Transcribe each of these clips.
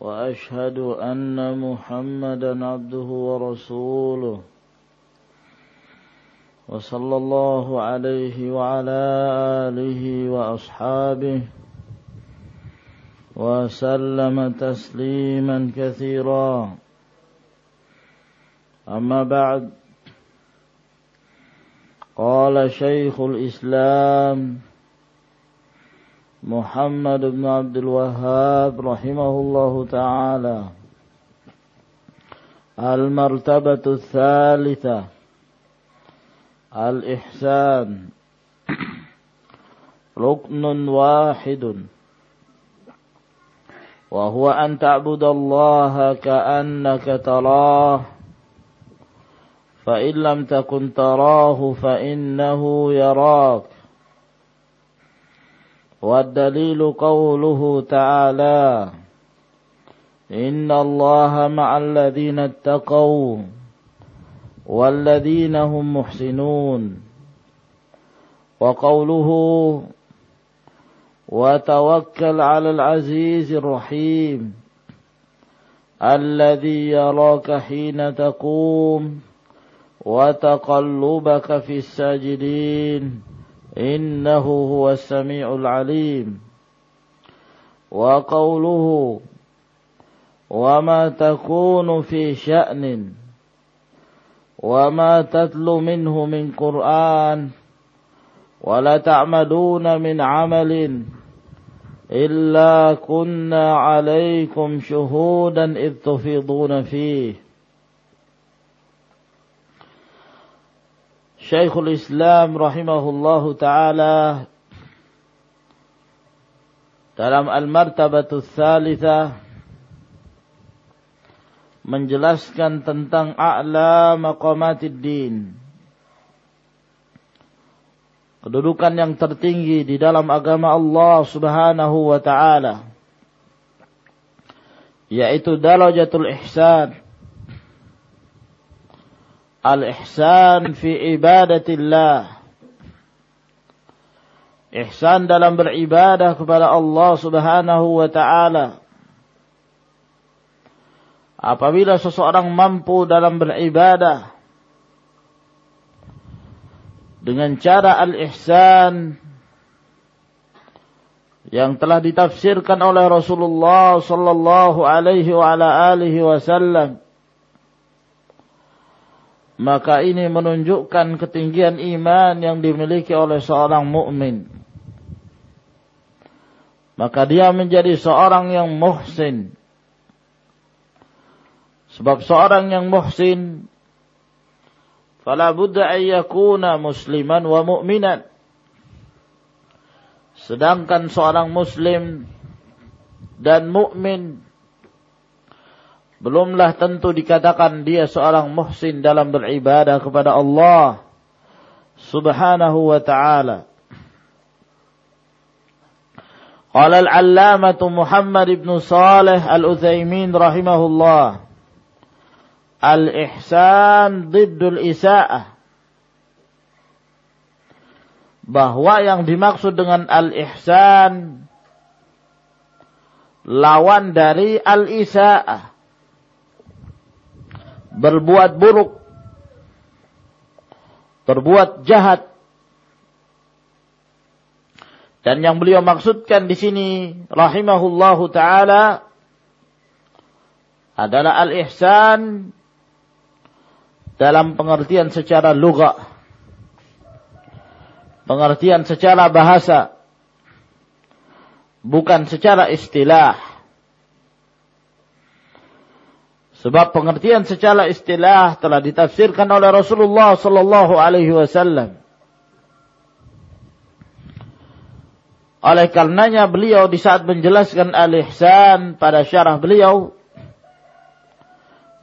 وأشهد أن محمدا عبده ورسوله. وصلى الله عليه وعلى آله وأصحابه وسلم تسليما كثيرا. أما بعد قال شيخ الإسلام محمد بن عبد الوهاب رحمه الله تعالى. المرتبة الثالثة. الإحسان. ركن واحد. وهو أن تعبد الله كأنك تراه. فإن لم تكن تراه فإنه يراك. والدليل قوله تعالى إن الله مع الذين اتقوا والذين هم محسنون وقوله وتوكل على العزيز الرحيم الذي يراك حين تقوم وتقلبك في الساجدين إنه هو السميع العليم. وقوله وما تكون في شأن وما تتلو منه من قرآن ولا تعملون من عمل إلا كنا عليكم شهودا إذ تفيضون فيه. Syekhul Islam rahimahullahu taala dalam Al-Martabatul Tsalitsah menjelaskan tentang a'la maqamatid din. Kedudukan yang tertinggi di dalam agama Allah Subhanahu wa taala yaitu darajatul ihsan Al-ihsan fi ibadatillah. Ihsan dalam beribadah kepada Allah subhanahu wa ta'ala. Apabila seseorang mampu dalam beribadah dengan cara al-ihsan yang telah ditafsirkan oleh Rasulullah sallallahu alaihi wa ala alihi wasallam maka ini menunjukkan ketinggian iman yang dimiliki oleh seorang mukmin. Maka dia menjadi seorang yang muhsin. Sebab seorang yang muhsin fala budda an yakuna musliman wa mu'minan. Sedangkan seorang muslim dan mukmin belumlah tentu dikatakan dia seorang muhsin dalam beribadah kepada Allah subhanahu wa ta'ala. Qala al-allamatu Muhammad ibn Salih al-Uthaymin rahimahullah. Al-ihsan diddul isa'ah. Bahwa yang dimaksud dengan al-ihsan lawan dari al-isa'ah berbuat buruk, berbuat jahat. Dan yang beliau maksudkan di sini rahimahullahu taala adalah al-ihsan dalam pengertian secara lugah. Pengertian secara bahasa. Bukan secara istilah. Sebab pengertian secara istilah telah ditafsirkan oleh Rasulullah sallallahu alaihi wasallam. Oleh karenanya beliau di saat menjelaskan al-ihsan pada syarah beliau,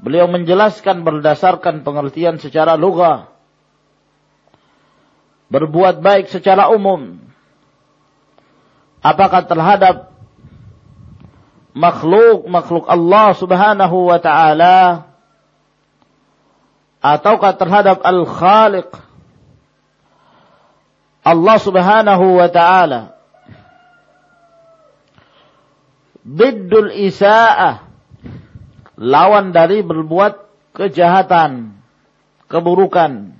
beliau menjelaskan berdasarkan pengertian secara lugah. Berbuat baik secara umum. Apakah terhadap makhluk-makhluk Allah subhanahu wa ta'ala ataukah terhadap al-khaliq Allah subhanahu wa ta'ala. Biddul isa'ah lawan dari berbuat kejahatan keburukan.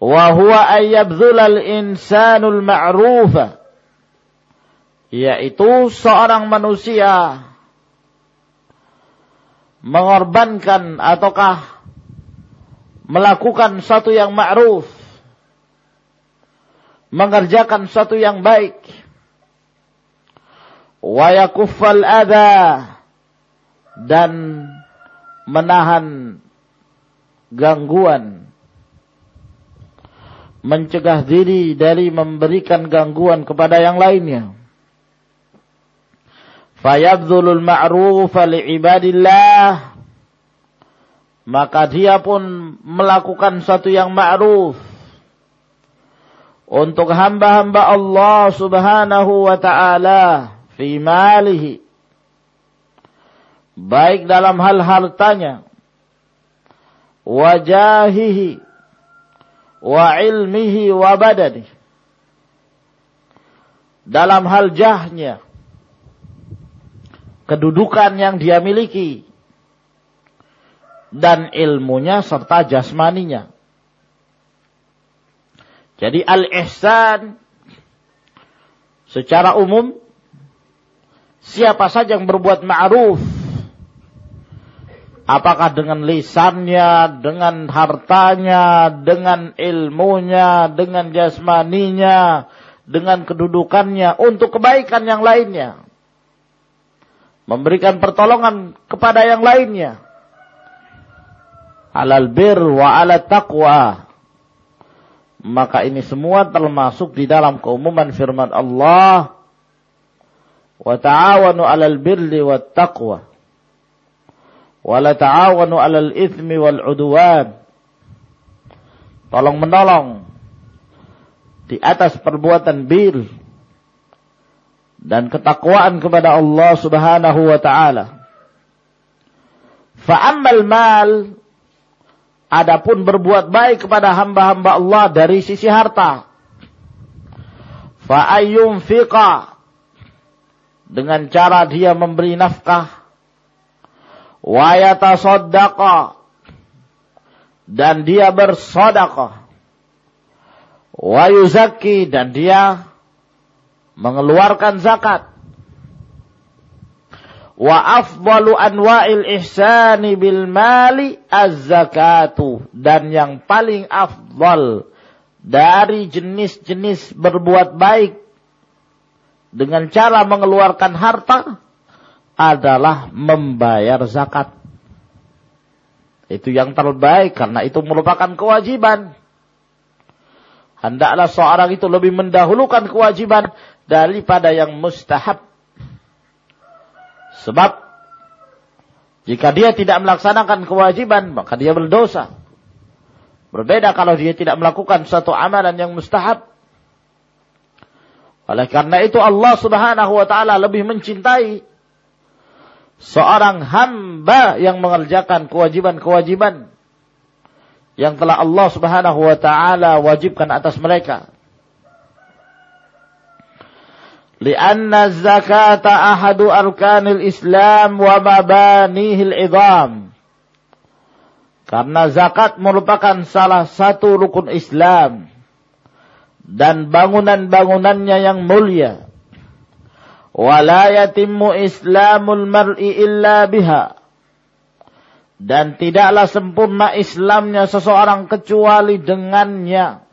Wa huwa ayyabdhulal insanul ma'rufa yaitu seorang manusia mengorbankan ataukah melakukan satu yang ma'ruf mengerjakan satu yang baik. Wa yakuffal dan menahan gangguan. Mencegah diri dari memberikan gangguan kepada yang lainnya fayabdhulul ma'rufa li'ibadillah maka dia pun melakukan satu yang ma'ruf. Untuk hamba-hamba Allah subhanahu wa ta'ala fi malihi. Baik dalam hal hartanya. Wajahihi. Wa ilmihi wa badani dalam hal jahnya kedudukan yang dia miliki dan ilmunya serta jasmaninya jadi al-ihsan secara umum Siapa saja yang berbuat ma'ruf apakah dengan lisannya, dengan hartanya, dengan ilmunya, dengan jasmaninya, dengan kedudukannya untuk kebaikan yang lainnya. Memberikan pertolongan kepada yang lainnya. Alal bir wa ala taqwa. Maka ini semua termasuk di dalam keumuman firman Allah wa ta'awanu 'alal birri wat taqwa wa la ta'awanu 'alal itsmi wal 'udwan tolong menolong di atas perbuatan bir dan ketakwaan kepada Allah Subhanahu wa taala. Fa ammal mal adapun berbuat baik kepada hamba-hamba Allah dari sisi harta. Fa ayyum fiqa dengan cara dia memberi nafkah wa yatasaddaqa dan dia bersodakah wa dan dia mengeluarkan zakat wa afdalu anwa'il ihsani bil mali az-zakatu dan yang paling afdal dari jenis-jenis berbuat baik dengan cara mengeluarkan harta adalah membayar zakat. Itu yang terbaik karena itu merupakan kewajiban. Hendaklah seorang itu lebih mendahulukan kewajiban daripada yang mustahab. Sebab jika dia tidak melaksanakan kewajiban, maka dia berdosa. Berbeda kalau dia tidak melakukan suatu amalan yang mustahab. Oleh karena itu Allah subhanahu wa ta'ala lebih mencintai seorang hamba yang mengerjakan kewajiban-kewajiban yang telah Allah subhanahu wa ta'ala wajibkan atas mereka. Zakata ahadu arkanil Islam wa mabanihil idham. Karena zakat merupakan salah satu rukun Islam dan bangunan-bangunannya yang mulia. Wala yatimmu islamul mar'i illa biha. Dan tidaklah sempurna Islamnya seseorang kecuali dengannya.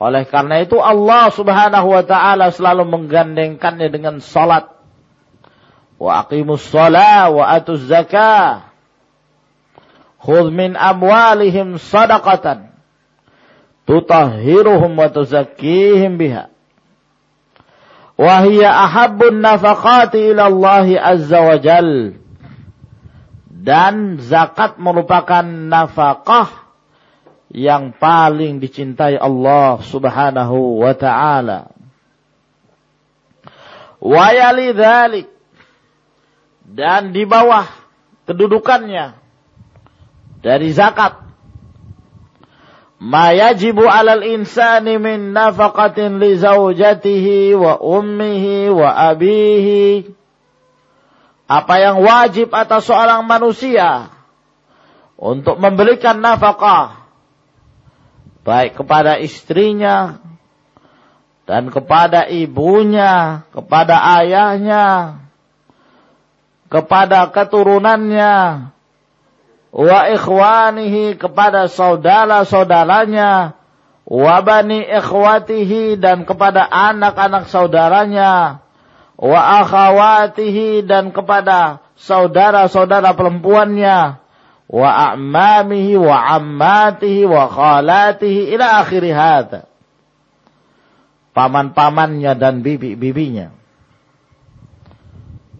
Oleh karena itu Allah subhanahu wa ta'ala selalu menggandengkannya dengan salat. Wa aqimus salat wa atuz zakah. Khudh min amwalihim sadaqatan tutahhiruhum wa tuzakkihim biha. Wahia ahabbun nafaqati ila Allah azza wa jal. Dan zakat merupakan nafkah yang paling dicintai Allah subhanahu wa ta'ala. Wa yali. Dan di bawah kedudukannya dari zakat ma yajibu 'alal insani min nafaqatin li zaujatihi wa ummihi wa abihi apa yang wajib atas seorang manusia untuk memberikan nafkah baik kepada istrinya dan kepada ibunya, kepada ayahnya, kepada keturunannya, wa ikhwanihi kepada saudara-saudaranya wa bani ikhwatihi dan kepada anak-anak saudaranya wa akhawatihi dan kepada saudara-saudara perempuannya wa a'mamihi wa ammatihi wa khalatihi ila akhiri hadha paman-pamannya dan bibi-bibinya.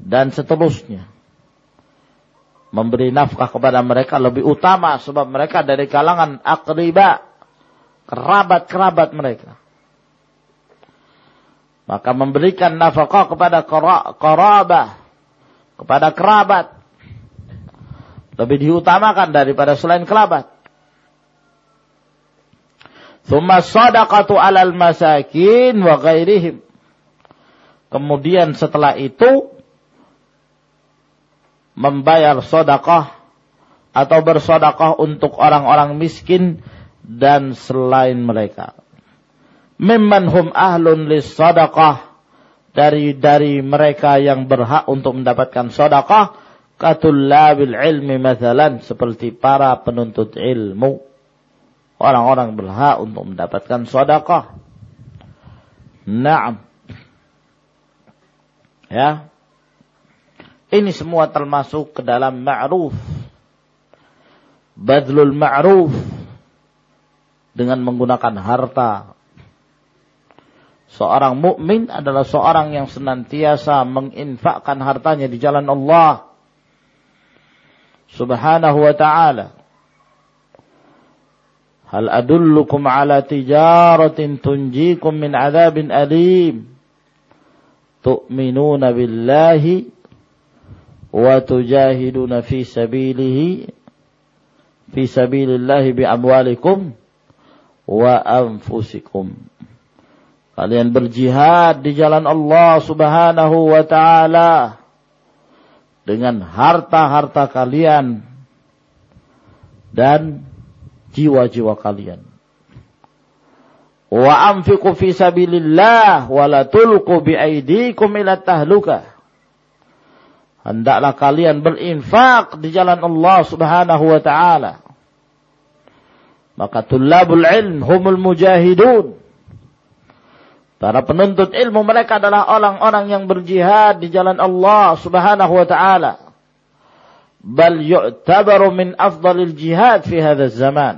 Dan seterusnya. Memberi nafkah kepada mereka lebih utama sebab mereka dari kalangan akriba, kerabat-kerabat mereka. Maka memberikan nafkah kepada korabah, kepada kerabat, lebih diutamakan daripada selain kerabat. Thumma sadaqatu alal masakin wa ghairihim. Kemudian setelah itu membayar sodakah atau bersodakah untuk orang-orang miskin dan selain mereka. Mimman hum ahlun lis sodakah dari dari mereka yang berhak untuk mendapatkan sodakah katullabil ilmi mathalan seperti para penuntut ilmu orang-orang berhak untuk mendapatkan sodakah. Naam. Ya, ini semua termasuk ke dalam ma'ruf. Badlul ma'ruf. Dengan menggunakan harta. Seorang mukmin adalah seorang yang senantiasa menginfakkan hartanya di jalan Allah. Subhanahu wa ta'ala. Hal adullukum ala tijaratin tunjikum min adabin alim. Tu'minuna billahi وتجاهدون في سبيله في سبيل الله بأموالكم وأنفسكم Kalian berjihad di jalan Allah subhanahu wa ta'ala. Dengan harta-harta kalian. Dan jiwa-jiwa kalian. Wa anfiqu fi sabilillah wa la tulqu bi aydikum ila tahlukah hendaklah kalian berinfak di jalan Allah Subhanahu wa taala. Maka tullabul ilm humul mujahidun. Para penuntut ilmu mereka adalah orang-orang yang berjihad di jalan Allah Subhanahu wa taala. Bal yu'tabaru min afdalil jihad fi hadzal zaman.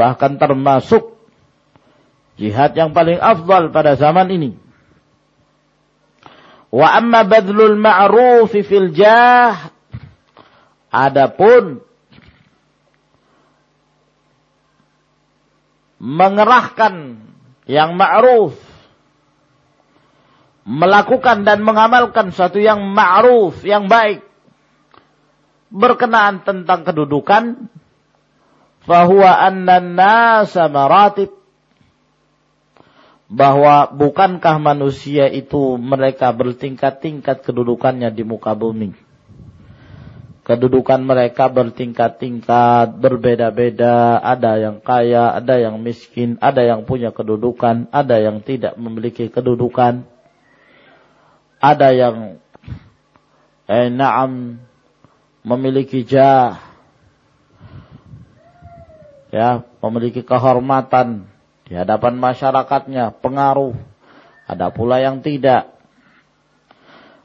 Bahkan termasuk jihad yang paling afdal pada zaman ini. Wa amma badlul ma'rufi fil jah. Adapun mengerahkan yang ma'ruf melakukan dan mengamalkan suatu yang ma'ruf, yang baik berkenaan tentang kedudukan fahuwa anna nasa maratib bahwa bukankah manusia itu mereka bertingkat-tingkat kedudukannya di muka bumi. Kedudukan mereka bertingkat-tingkat, berbeda-beda, ada yang kaya, ada yang miskin, ada yang punya kedudukan, ada yang tidak memiliki kedudukan. Ada yang eh memiliki jah. Ya, memiliki kehormatan, di hadapan masyarakatnya pengaruh. Ada pula yang tidak.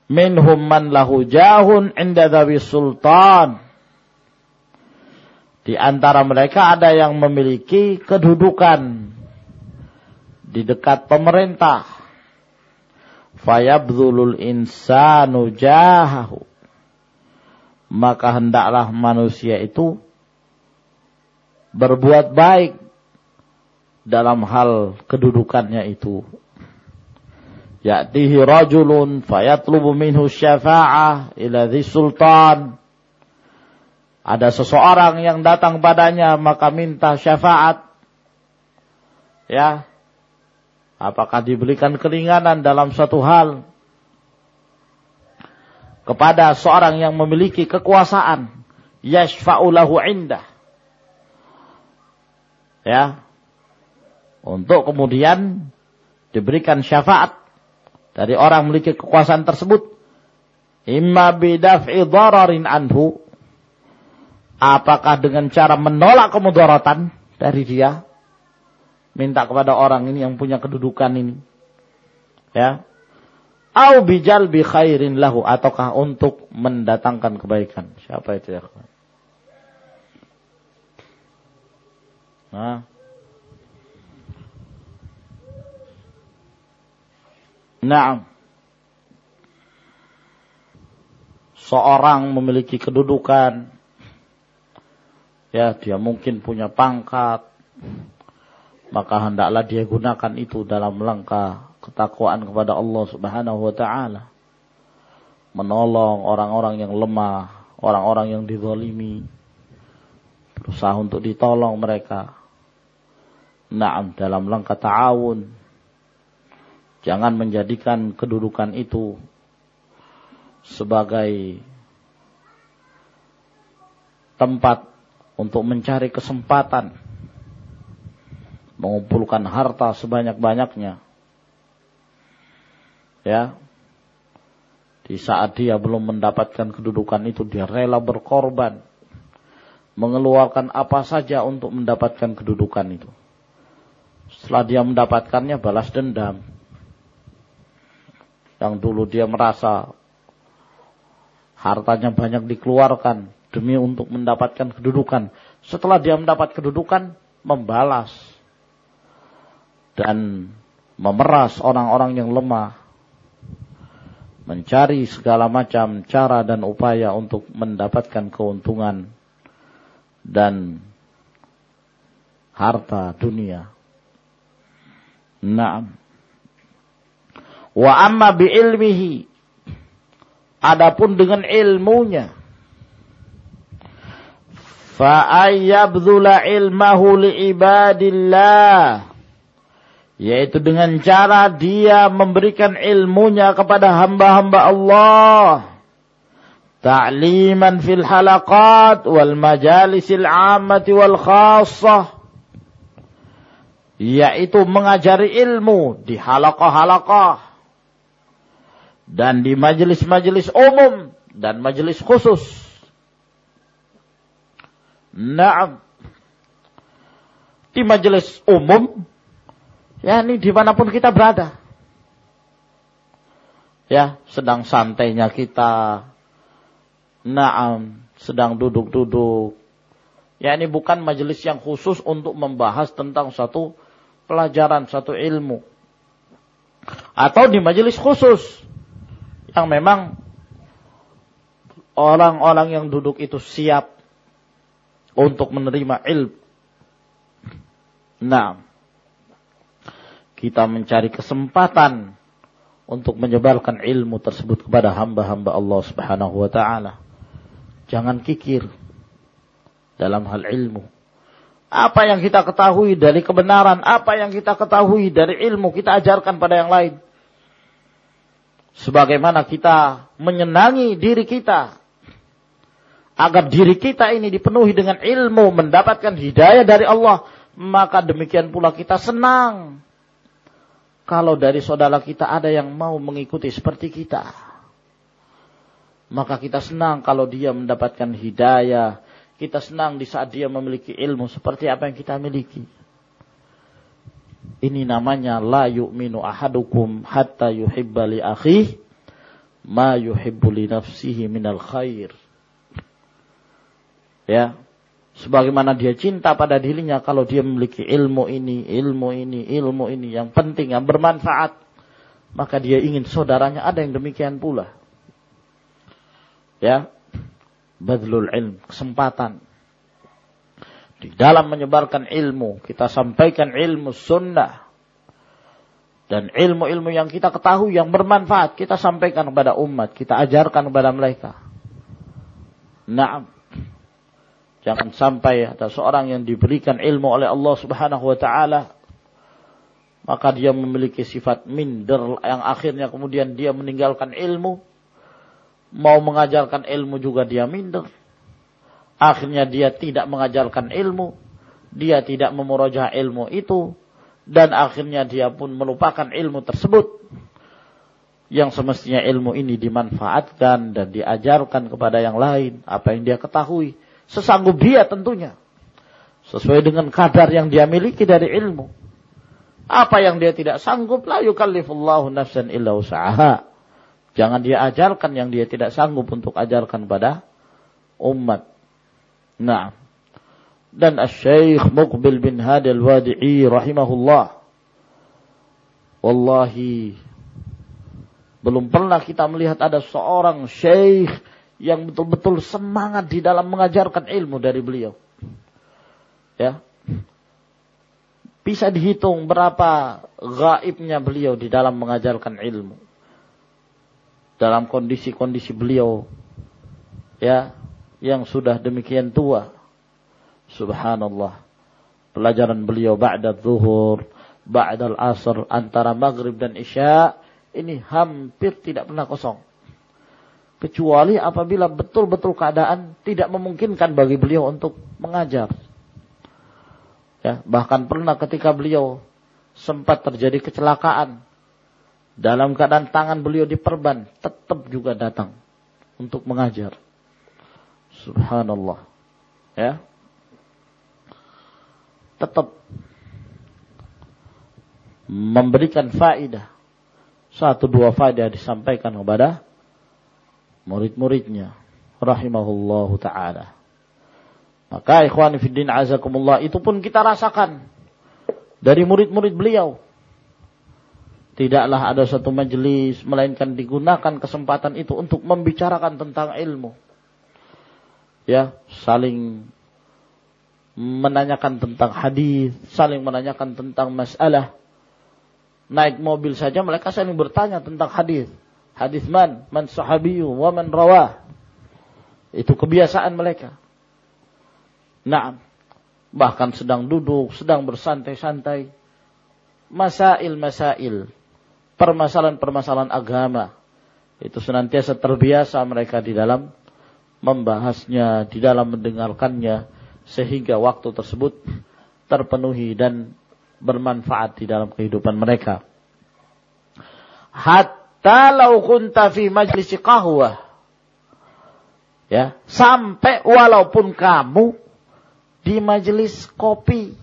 Minhum man lahu jahun inda sultan. Di antara mereka ada yang memiliki kedudukan di dekat pemerintah. fayabdhulul insanu jahahu maka hendaklah manusia itu berbuat baik dalam hal kedudukannya itu. Ya'tihi rajulun fayatlubu minhu syafa'ah ila sultan. Ada seseorang yang datang padanya maka minta syafaat. Ya. Apakah diberikan keringanan dalam satu hal? kepada seorang yang memiliki kekuasaan yashfa'u lahu indah ya untuk kemudian diberikan syafaat dari orang memiliki kekuasaan tersebut imma bidaf'i dhararin anhu apakah dengan cara menolak kemudaratan dari dia minta kepada orang ini yang punya kedudukan ini ya au bijal bi khairin lahu ataukah untuk mendatangkan kebaikan. Siapa itu ya? Nah. Naam. Seorang memiliki kedudukan ya dia mungkin punya pangkat maka hendaklah dia gunakan itu dalam langkah ketakwaan kepada Allah Subhanahu wa taala. Menolong orang-orang yang lemah, orang-orang yang dizalimi. Berusaha untuk ditolong mereka. Naam dalam langkah ta'awun. Jangan menjadikan kedudukan itu sebagai tempat untuk mencari kesempatan mengumpulkan harta sebanyak-banyaknya. Ya. Di saat dia belum mendapatkan kedudukan itu dia rela berkorban mengeluarkan apa saja untuk mendapatkan kedudukan itu. Setelah dia mendapatkannya balas dendam yang dulu dia merasa hartanya banyak dikeluarkan demi untuk mendapatkan kedudukan setelah dia mendapat kedudukan membalas dan memeras orang-orang yang lemah mencari segala macam cara dan upaya untuk mendapatkan keuntungan dan harta dunia. Naam. Wa amma bi ilmihi adapun dengan ilmunya fa ayyabdhula ilmahu li ibadillah yaitu dengan cara dia memberikan ilmunya kepada hamba-hamba Allah. Ta'liman fil halaqat wal majalisil ammati wal khassah. Yaitu mengajari ilmu di halaqah-halaqah. Dan di majelis-majelis umum dan majelis khusus. Nah, di majelis umum Ya ini di mana pun kita berada. Ya, sedang santainya kita. Naam, sedang duduk-duduk. Ya ini bukan majelis yang khusus untuk membahas tentang satu pelajaran, satu ilmu. Atau di majelis khusus. Yang memang orang-orang yang duduk itu siap untuk menerima ilmu. Nah, kita mencari kesempatan untuk menyebarkan ilmu tersebut kepada hamba-hamba Allah Subhanahu wa taala. Jangan kikir dalam hal ilmu. Apa yang kita ketahui dari kebenaran, apa yang kita ketahui dari ilmu kita ajarkan pada yang lain. Sebagaimana kita menyenangi diri kita agar diri kita ini dipenuhi dengan ilmu, mendapatkan hidayah dari Allah, maka demikian pula kita senang kalau dari saudara kita ada yang mau mengikuti seperti kita. Maka kita senang kalau dia mendapatkan hidayah. Kita senang di saat dia memiliki ilmu seperti apa yang kita miliki. Ini namanya la yu'minu ahadukum hatta yuhibba li akhih ma yuhibbu li nafsihi minal khair. Ya, sebagaimana dia cinta pada dirinya kalau dia memiliki ilmu ini, ilmu ini, ilmu ini yang penting, yang bermanfaat, maka dia ingin saudaranya ada yang demikian pula. Ya, badlul ilm, kesempatan. Di dalam menyebarkan ilmu, kita sampaikan ilmu sunnah. Dan ilmu-ilmu yang kita ketahui yang bermanfaat, kita sampaikan kepada umat, kita ajarkan kepada mereka. Nah, jangan sampai ada seorang yang diberikan ilmu oleh Allah Subhanahu wa taala maka dia memiliki sifat minder yang akhirnya kemudian dia meninggalkan ilmu mau mengajarkan ilmu juga dia minder akhirnya dia tidak mengajarkan ilmu dia tidak memurajah ilmu itu dan akhirnya dia pun melupakan ilmu tersebut yang semestinya ilmu ini dimanfaatkan dan diajarkan kepada yang lain apa yang dia ketahui sesanggup dia tentunya sesuai dengan kadar yang dia miliki dari ilmu apa yang dia tidak sanggup, la yukallifullahu nafsan illa usaha. Jangan dia ajarkan yang dia tidak sanggup untuk ajarkan pada umat. Nah. Dan Asy-Syaikh Muqbil bin Hadi Al-Wadi'i rahimahullah. Wallahi belum pernah kita melihat ada seorang syekh yang betul-betul semangat di dalam mengajarkan ilmu dari beliau. Ya, bisa dihitung berapa gaibnya beliau di dalam mengajarkan ilmu. Dalam kondisi-kondisi beliau ya yang sudah demikian tua. Subhanallah. Pelajaran beliau ba'da zuhur, ba'da al-asr, antara maghrib dan isya, ini hampir tidak pernah kosong. Kecuali apabila betul-betul keadaan tidak memungkinkan bagi beliau untuk mengajar. Ya, bahkan pernah ketika beliau sempat terjadi kecelakaan dalam keadaan tangan beliau diperban, tetap juga datang untuk mengajar. Subhanallah. Ya. Tetap memberikan faidah. Satu dua faidah disampaikan kepada murid-muridnya. Rahimahullahu ta'ala. Maka ikhwan fiddin azakumullah itu pun kita rasakan dari murid-murid beliau. Tidaklah ada satu majelis melainkan digunakan kesempatan itu untuk membicarakan tentang ilmu. Ya, saling menanyakan tentang hadis, saling menanyakan tentang masalah. Naik mobil saja mereka saling bertanya tentang hadis. Hadis man, man sahabiyu, wa man rawah. Itu kebiasaan mereka. Nah, bahkan sedang duduk, sedang bersantai-santai. Masail-masail, permasalahan-permasalahan agama. Itu senantiasa terbiasa mereka di dalam membahasnya, di dalam mendengarkannya. Sehingga waktu tersebut terpenuhi dan bermanfaat di dalam kehidupan mereka. Hatta lau kunta fi majlis qahwah. Ya, sampai walaupun kamu di majelis kopi.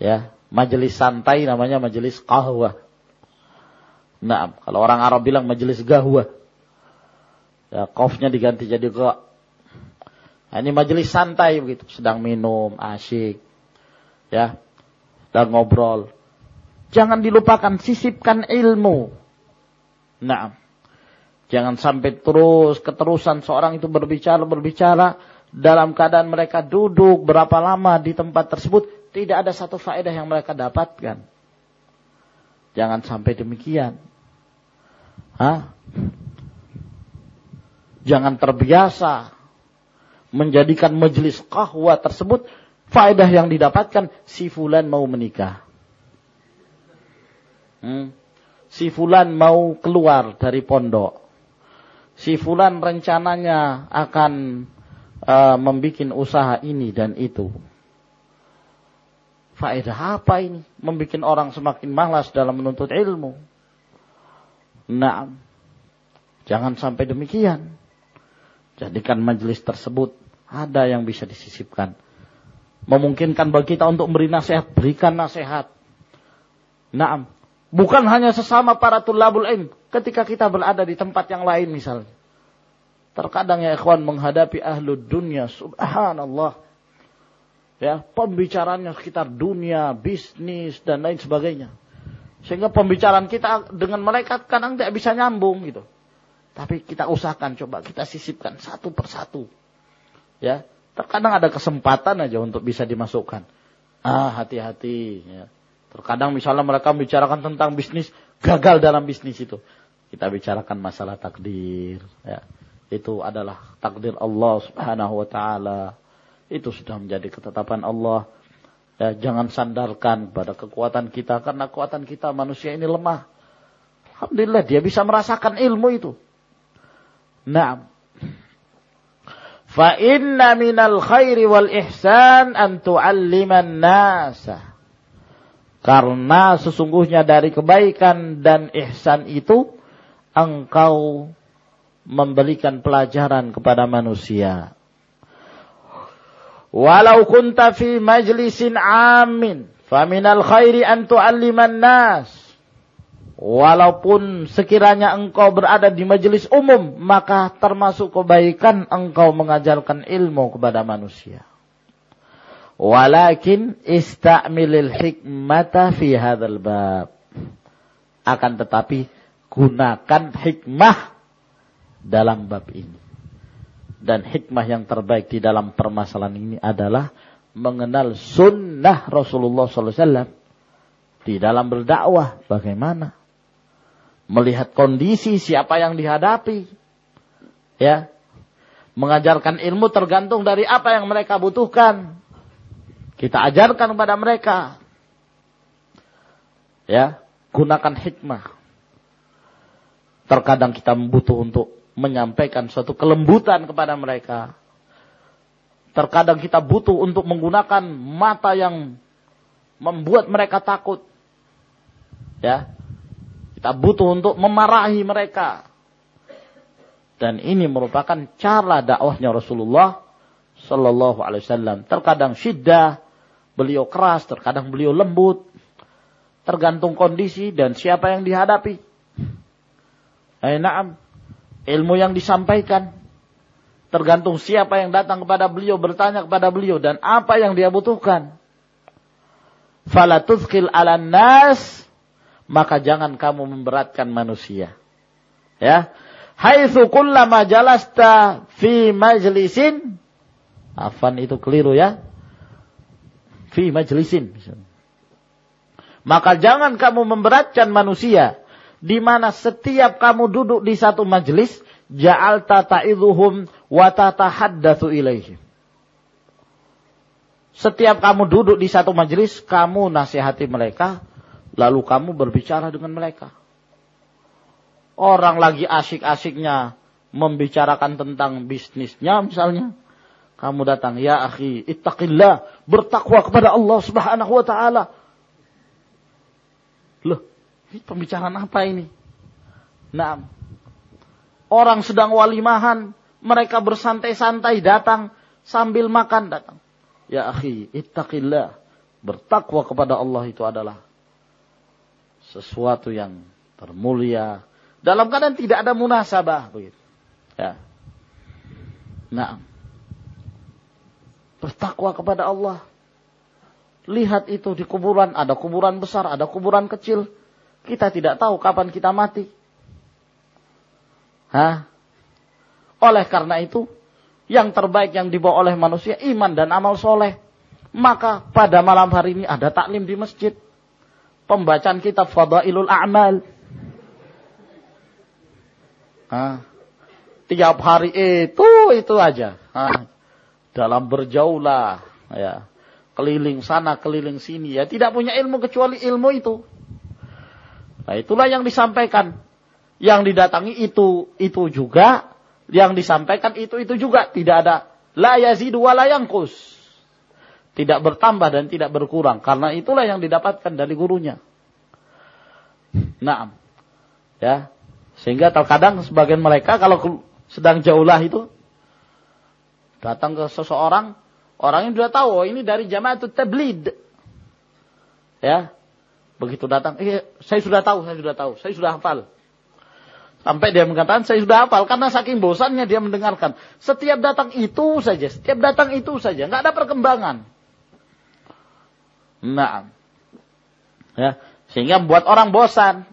Ya, majelis santai namanya majelis qahwah. Nah, kalau orang Arab bilang majelis gahwah. Ya, kofnya diganti jadi ga. Nah, ini majelis santai begitu, sedang minum, asyik. Ya, dan ngobrol. Jangan dilupakan, sisipkan ilmu. Nah, jangan sampai terus keterusan seorang itu berbicara berbicara dalam keadaan mereka duduk berapa lama di tempat tersebut, tidak ada satu faedah yang mereka dapatkan. Jangan sampai demikian. Hah? Jangan terbiasa menjadikan majelis kahwa tersebut faedah yang didapatkan si fulan mau menikah. Hmm? Si fulan mau keluar dari pondok. Si fulan rencananya akan uh, membuat usaha ini dan itu. Faedah apa ini? Membuat orang semakin malas dalam menuntut ilmu. Nah, jangan sampai demikian. Jadikan majelis tersebut ada yang bisa disisipkan. Memungkinkan bagi kita untuk memberi nasihat, berikan nasihat. Nah, bukan hanya sesama para tulabul ilm. Ketika kita berada di tempat yang lain misalnya. Terkadang ya ikhwan menghadapi ahlu dunia, subhanallah. Ya, pembicaranya sekitar dunia, bisnis, dan lain sebagainya. Sehingga pembicaraan kita dengan malaikat kadang tidak bisa nyambung gitu. Tapi kita usahakan coba kita sisipkan satu persatu. Ya, terkadang ada kesempatan aja untuk bisa dimasukkan. Ah, hati-hati ya. Terkadang misalnya mereka membicarakan tentang bisnis, gagal dalam bisnis itu. Kita bicarakan masalah takdir, ya. Itu adalah takdir Allah Subhanahu wa taala. Itu sudah menjadi ketetapan Allah Ya, jangan sandarkan pada kekuatan kita karena kekuatan kita manusia ini lemah. Alhamdulillah dia bisa merasakan ilmu itu. Nah, fa inna minal khairi wal ihsan an tu'alliman nasa. Karena sesungguhnya dari kebaikan dan ihsan itu engkau memberikan pelajaran kepada manusia. Walau kunta fi majlisin amin, faminal khairi an tu'alliman nas. Walaupun sekiranya engkau berada di majelis umum, maka termasuk kebaikan engkau mengajarkan ilmu kepada manusia. Walakin istamilil hikmata fi hadzal bab. Akan tetapi gunakan hikmah dalam bab ini dan hikmah yang terbaik di dalam permasalahan ini adalah mengenal sunnah Rasulullah SAW di dalam berdakwah bagaimana melihat kondisi siapa yang dihadapi ya mengajarkan ilmu tergantung dari apa yang mereka butuhkan kita ajarkan kepada mereka ya gunakan hikmah terkadang kita butuh untuk menyampaikan suatu kelembutan kepada mereka. Terkadang kita butuh untuk menggunakan mata yang membuat mereka takut. Ya. Kita butuh untuk memarahi mereka. Dan ini merupakan cara dakwahnya Rasulullah sallallahu alaihi wasallam. Terkadang syiddah, beliau keras, terkadang beliau lembut. Tergantung kondisi dan siapa yang dihadapi. Eh, na'am ilmu yang disampaikan. Tergantung siapa yang datang kepada beliau, bertanya kepada beliau, dan apa yang dia butuhkan. Falatuzkil ala nas, maka jangan kamu memberatkan manusia. Ya. Haitsu kullama jalasta fi majlisin, afan itu keliru ya. Fi majlisin. Maka jangan kamu memberatkan manusia di mana setiap kamu duduk di satu majelis, ja'al tata'idhuhum wa tatahaddatsu ilaihim. Setiap kamu duduk di satu majelis, kamu nasihati mereka, lalu kamu berbicara dengan mereka. Orang lagi asik-asiknya membicarakan tentang bisnisnya misalnya. Kamu datang, ya akhi, ittaqillah, bertakwa kepada Allah subhanahu wa ta'ala. Loh, ini pembicaraan apa ini? Nah, orang sedang walimahan, mereka bersantai-santai datang sambil makan datang. Ya akhi, ittaqillah. Bertakwa kepada Allah itu adalah sesuatu yang termulia. Dalam keadaan tidak ada munasabah begitu. Ya. Nah. Bertakwa kepada Allah. Lihat itu di kuburan, ada kuburan besar, ada kuburan kecil. Kita tidak tahu kapan kita mati. Hah? Oleh karena itu, yang terbaik yang dibawa oleh manusia iman dan amal soleh. Maka pada malam hari ini ada taklim di masjid. Pembacaan kitab Fadailul A'mal. Hah? Tiap hari itu, itu aja. Hah? Dalam berjauhlah. Ya. Keliling sana, keliling sini. Ya tidak punya ilmu kecuali ilmu itu. Nah itulah yang disampaikan. Yang didatangi itu, itu juga. Yang disampaikan itu, itu juga. Tidak ada la yazidu wa la yangkus. Tidak bertambah dan tidak berkurang. Karena itulah yang didapatkan dari gurunya. Nah, ya, sehingga terkadang sebagian mereka kalau sedang jauhlah itu datang ke seseorang, orang yang sudah tahu oh, ini dari jamaah itu tablid. Ya, Begitu datang, eh, saya sudah tahu, saya sudah tahu, saya sudah hafal. Sampai dia mengatakan, saya sudah hafal. Karena saking bosannya dia mendengarkan. Setiap datang itu saja, setiap datang itu saja. Nggak ada perkembangan. Nah, ya, Sehingga membuat orang bosan.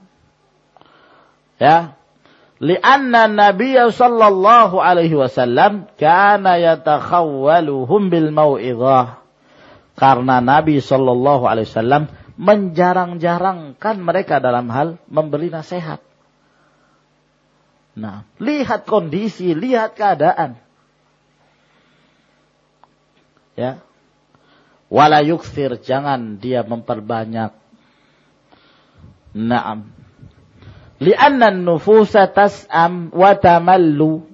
Ya. Lianna Nabi sallallahu alaihi wasallam kana yatakhawwaluhum bil mau'izah. Karena Nabi sallallahu alaihi wasallam menjarang-jarangkan mereka dalam hal memberi nasihat. Nah, lihat kondisi, lihat keadaan. Ya. Wala yukthir, jangan dia memperbanyak. Naam. Lianna nufusa tas'am wa tamallu.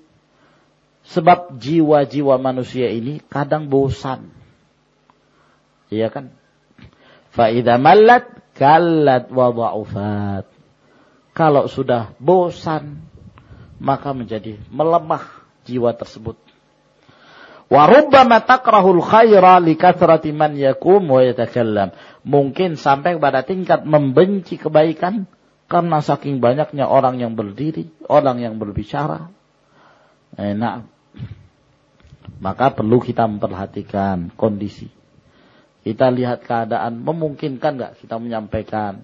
Sebab jiwa-jiwa manusia ini kadang bosan. Iya kan? Fa'idha mallat kallat wa dha'ufat. Kalau sudah bosan, maka menjadi melemah jiwa tersebut. Wa rubbama takrahul khaira li kathrati man yakum wa yatakallam. Mungkin sampai pada tingkat membenci kebaikan karena saking banyaknya orang yang berdiri, orang yang berbicara. Enak. Maka perlu kita memperhatikan kondisi. Kita lihat keadaan, memungkinkan nggak kita menyampaikan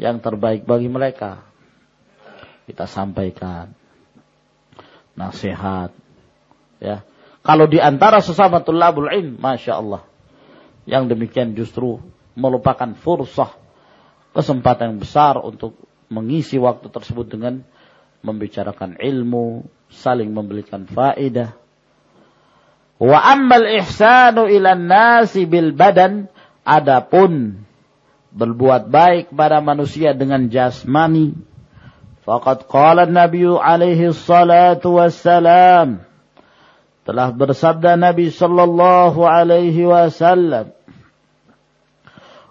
yang terbaik bagi mereka. Kita sampaikan nasihat, ya kalau di antara sesama tulabul ilm, Masya Allah. Yang demikian justru melupakan fursah. Kesempatan yang besar untuk mengisi waktu tersebut dengan membicarakan ilmu, saling memberikan faedah. Wa ammal ihsanu ila nasi bil badan, adapun berbuat baik pada manusia dengan jasmani. Faqad qala Nabi alaihi salatu wassalam, telah bersabda Nabi sallallahu alaihi wasallam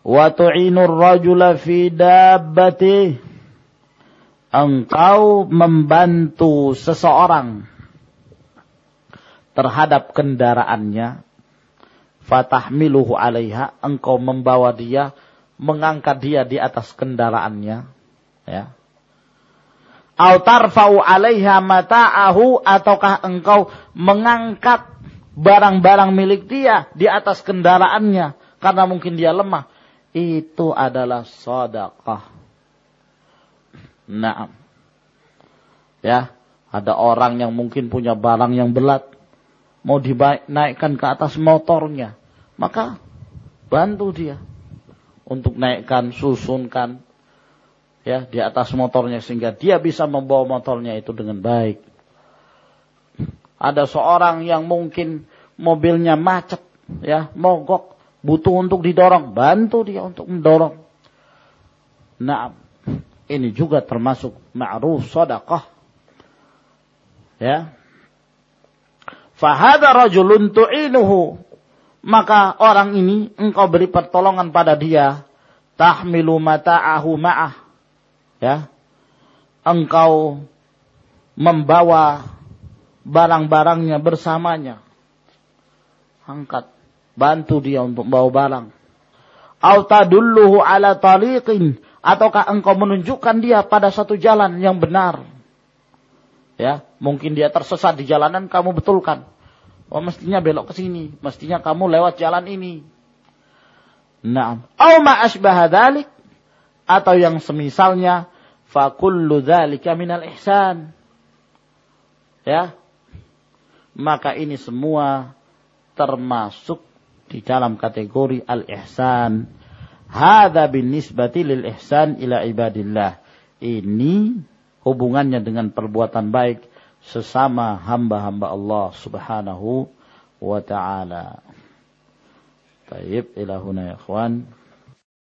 wa tu'inur rajula fi dabbati. Engkau membantu seseorang terhadap kendaraannya fatahmiluhu alaiha engkau membawa dia mengangkat dia di atas kendaraannya ya Au tarfa'u 'alaiha mata'ahu ataukah engkau mengangkat barang-barang milik dia di atas kendaraannya karena mungkin dia lemah. Itu adalah sedekah. Nah. Ya, ada orang yang mungkin punya barang yang berat mau dinaikkan ke atas motornya, maka bantu dia untuk naikkan, susunkan, ya di atas motornya sehingga dia bisa membawa motornya itu dengan baik. Ada seorang yang mungkin mobilnya macet, ya mogok, butuh untuk didorong, bantu dia untuk mendorong. Nah, ini juga termasuk ma'ruf sadaqah. Ya. Fahada rajulun tu'inuhu. Maka orang ini engkau beri pertolongan pada dia. Tahmilu mata'ahu ma'ah ya. Engkau membawa barang-barangnya bersamanya. Angkat. Bantu dia untuk bawa barang. Au tadulluhu ala tariqin ataukah engkau menunjukkan dia pada satu jalan yang benar? Ya. Mungkin dia tersesat di jalanan kamu betulkan. Oh mestinya belok ke sini. Mestinya kamu lewat jalan ini. Naam. Au ma asbaha atau yang semisalnya fakullu dzalika minal ihsan. Ya. Maka ini semua termasuk di dalam kategori al-ihsan. Hadza binisbati lil ihsan ila ibadillah. Ini hubungannya dengan perbuatan baik sesama hamba-hamba Allah Subhanahu wa taala. Baik, ilahuna ya ikhwan.